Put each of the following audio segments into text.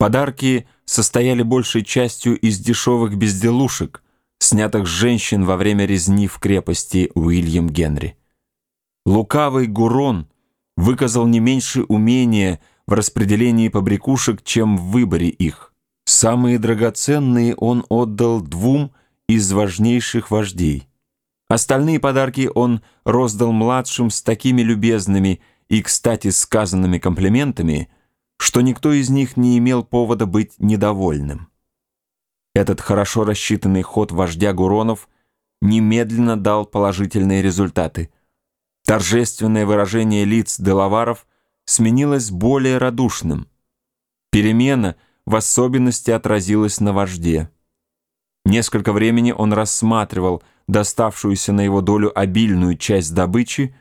Подарки состояли большей частью из дешевых безделушек, снятых с женщин во время резни в крепости Уильям Генри. Лукавый Гурон выказал не меньше умения в распределении побрякушек, чем в выборе их. Самые драгоценные он отдал двум из важнейших вождей. Остальные подарки он роздал младшим с такими любезными и, кстати, сказанными комплиментами, что никто из них не имел повода быть недовольным. Этот хорошо рассчитанный ход вождя Гуронов немедленно дал положительные результаты. Торжественное выражение лиц Делаваров сменилось более радушным. Перемена в особенности отразилась на вожде. Несколько времени он рассматривал доставшуюся на его долю обильную часть добычи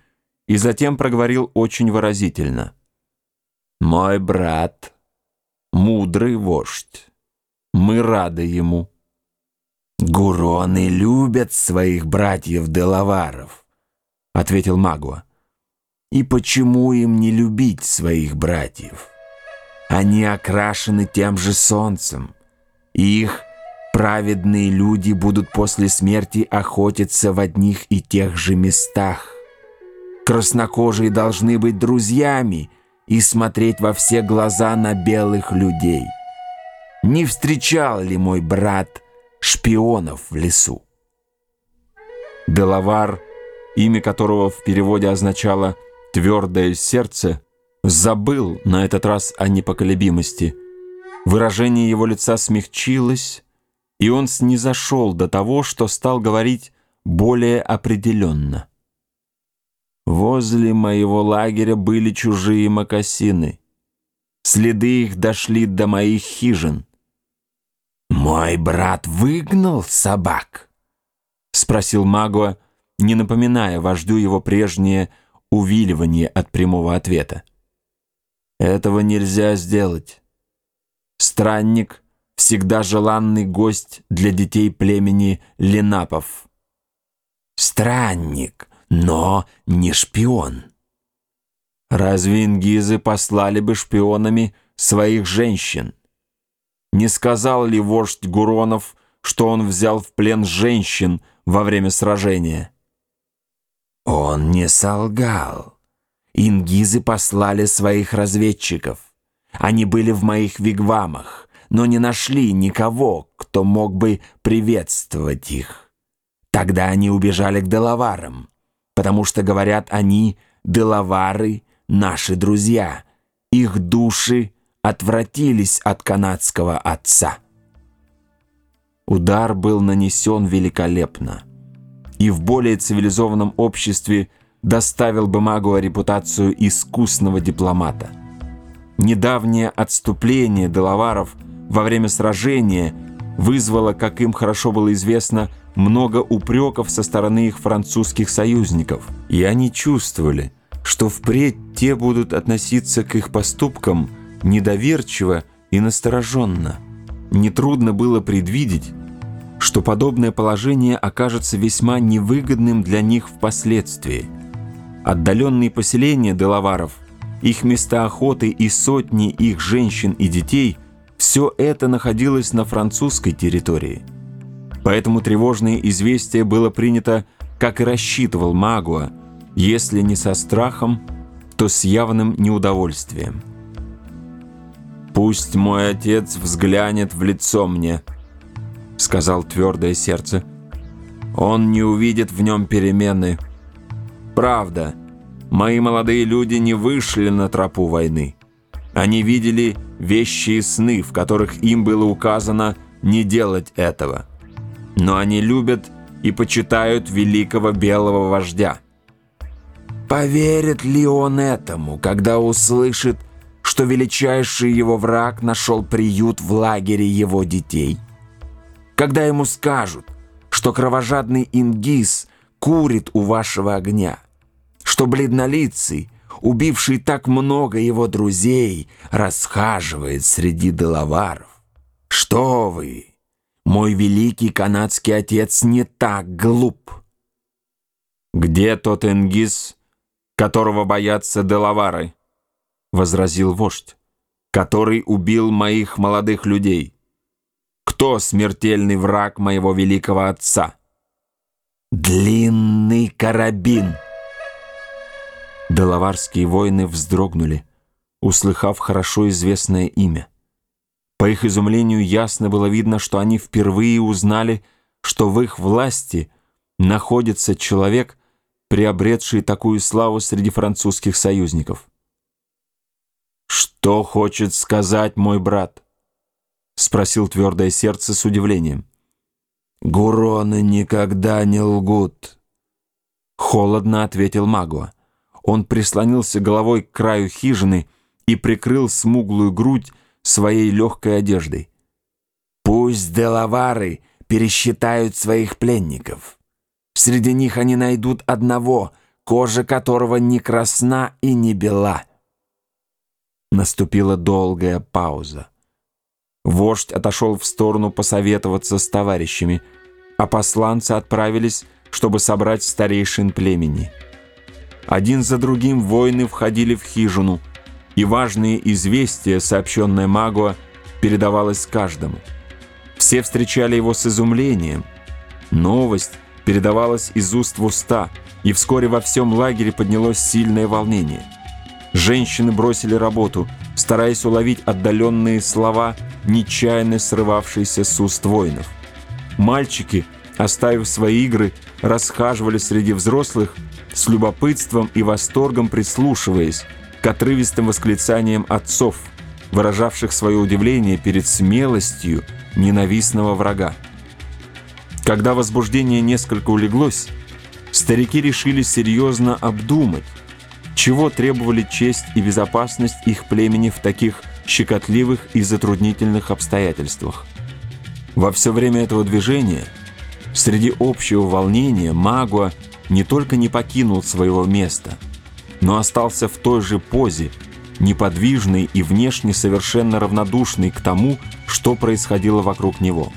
и затем проговорил очень выразительно. «Мой брат — мудрый вождь. Мы рады ему». «Гуроны любят своих братьев-делаваров», — ответил Магуа. «И почему им не любить своих братьев? Они окрашены тем же солнцем, и их праведные люди будут после смерти охотиться в одних и тех же местах. Краснокожие должны быть друзьями и смотреть во все глаза на белых людей. Не встречал ли мой брат шпионов в лесу? Делавар, имя которого в переводе означало «твердое сердце», забыл на этот раз о непоколебимости. Выражение его лица смягчилось, и он снизошел до того, что стал говорить более определенно. Возле моего лагеря были чужие мокасины. Следы их дошли до моих хижин. «Мой брат выгнал собак?» — спросил Магуа, не напоминая вождю его прежнее увиливание от прямого ответа. «Этого нельзя сделать. Странник — всегда желанный гость для детей племени Ленапов. Странник, но не шпион. Разве ингизы послали бы шпионами своих женщин? Не сказал ли вождь Гуронов, что он взял в плен женщин во время сражения? Он не солгал. Ингизы послали своих разведчиков. Они были в моих вигвамах но не нашли никого, кто мог бы приветствовать их. Тогда они убежали к Делаварам, потому что, говорят они, Делавары — наши друзья. Их души отвратились от канадского отца. Удар был нанесен великолепно и в более цивилизованном обществе доставил бы Магуа репутацию искусного дипломата. Недавнее отступление Делаваров – во время сражения вызвало, как им хорошо было известно, много упреков со стороны их французских союзников, и они чувствовали, что впредь те будут относиться к их поступкам недоверчиво и настороженно. Нетрудно было предвидеть, что подобное положение окажется весьма невыгодным для них впоследствии. Отдаленные поселения Делаваров, их места охоты и сотни их женщин и детей – все это находилось на французской территории. Поэтому тревожное известие было принято, как и рассчитывал Магуа, если не со страхом, то с явным неудовольствием. «Пусть мой отец взглянет в лицо мне», — сказал твердое сердце. «Он не увидит в нем перемены. Правда, мои молодые люди не вышли на тропу войны. Они видели вещи и сны, в которых им было указано не делать этого. Но они любят и почитают великого белого вождя. Поверит ли он этому, когда услышит, что величайший его враг нашел приют в лагере его детей? Когда ему скажут, что кровожадный ингиз курит у вашего огня, что бледнолицый – убивший так много его друзей, расхаживает среди деловаров. Что вы, мой великий канадский отец не так глуп. Где тот Энгиз, которого боятся деловары? возразил вождь. который убил моих молодых людей? Кто смертельный враг моего великого отца? Длинный карабин. Делаварские воины вздрогнули, услыхав хорошо известное имя. По их изумлению ясно было видно, что они впервые узнали, что в их власти находится человек, приобретший такую славу среди французских союзников. «Что хочет сказать мой брат?» — спросил твердое сердце с удивлением. «Гуроны никогда не лгут», — холодно ответил Магуа. Он прислонился головой к краю хижины и прикрыл смуглую грудь своей легкой одеждой. «Пусть делавары пересчитают своих пленников. Среди них они найдут одного, кожа которого не красна и не бела». Наступила долгая пауза. Вождь отошел в сторону посоветоваться с товарищами, а посланцы отправились, чтобы собрать старейшин племени. Один за другим воины входили в хижину, и важные известия, сообщенное Магуа, передавалось каждому. Все встречали его с изумлением. Новость передавалась из уст в уста, и вскоре во всем лагере поднялось сильное волнение. Женщины бросили работу, стараясь уловить отдаленные слова – нечаянно срывавшийся с уст воинов. Мальчики, оставив свои игры, расхаживали среди взрослых с любопытством и восторгом прислушиваясь к отрывистым восклицаниям отцов, выражавших свое удивление перед смелостью ненавистного врага. Когда возбуждение несколько улеглось, старики решили серьезно обдумать, чего требовали честь и безопасность их племени в таких щекотливых и затруднительных обстоятельствах. Во все время этого движения, среди общего волнения, Магуа не только не покинул своего места, но остался в той же позе, неподвижный и внешне совершенно равнодушный к тому, что происходило вокруг него.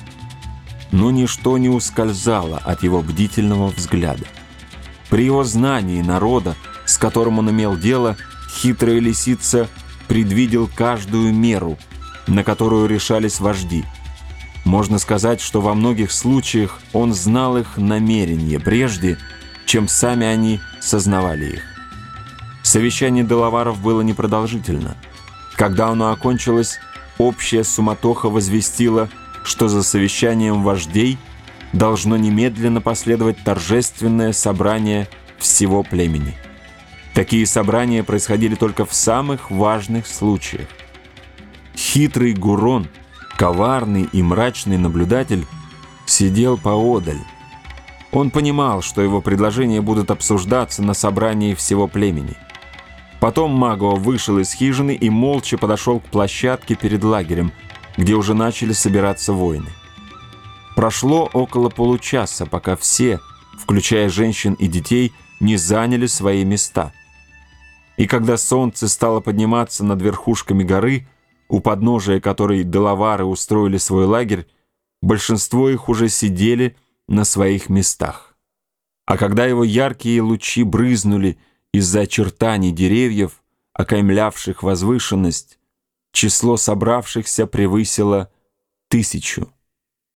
Но ничто не ускользало от его бдительного взгляда. При его знании народа, с которым он имел дело, хитрая лисица – предвидел каждую меру, на которую решались вожди. Можно сказать, что во многих случаях он знал их намерения прежде, чем сами они сознавали их. Совещание Делаваров было непродолжительно. Когда оно окончилось, общая суматоха возвестила, что за совещанием вождей должно немедленно последовать торжественное собрание всего племени. Такие собрания происходили только в самых важных случаях. Хитрый Гурон, коварный и мрачный наблюдатель, сидел поодаль. Он понимал, что его предложения будут обсуждаться на собрании всего племени. Потом Маго вышел из хижины и молча подошел к площадке перед лагерем, где уже начали собираться воины. Прошло около получаса, пока все, включая женщин и детей, не заняли свои места – и когда солнце стало подниматься над верхушками горы, у подножия которой Делавары устроили свой лагерь, большинство их уже сидели на своих местах. А когда его яркие лучи брызнули из-за очертаний деревьев, окаймлявших возвышенность, число собравшихся превысило тысячу.